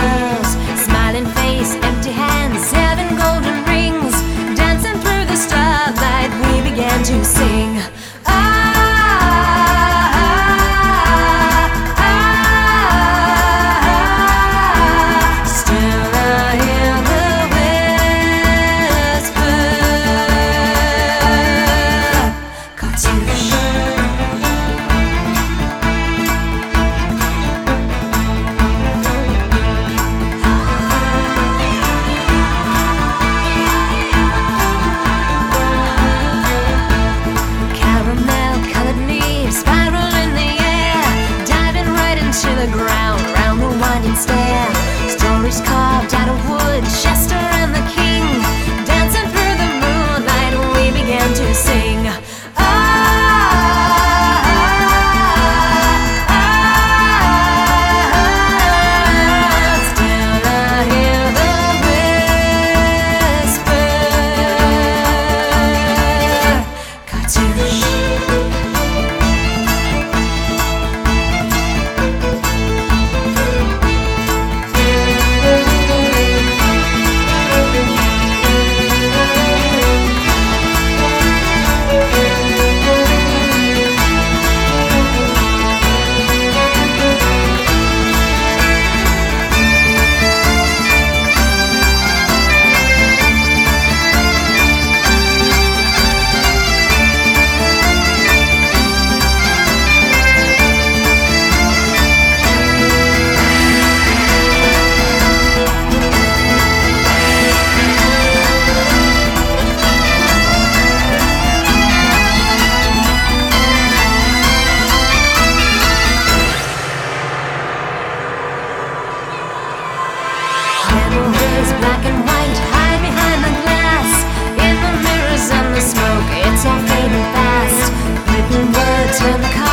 circles, smiling face, empty hands, seven golden rings. Dancing through the starlight, we began to sing. fingers carved out of wood, Chester. turn the car.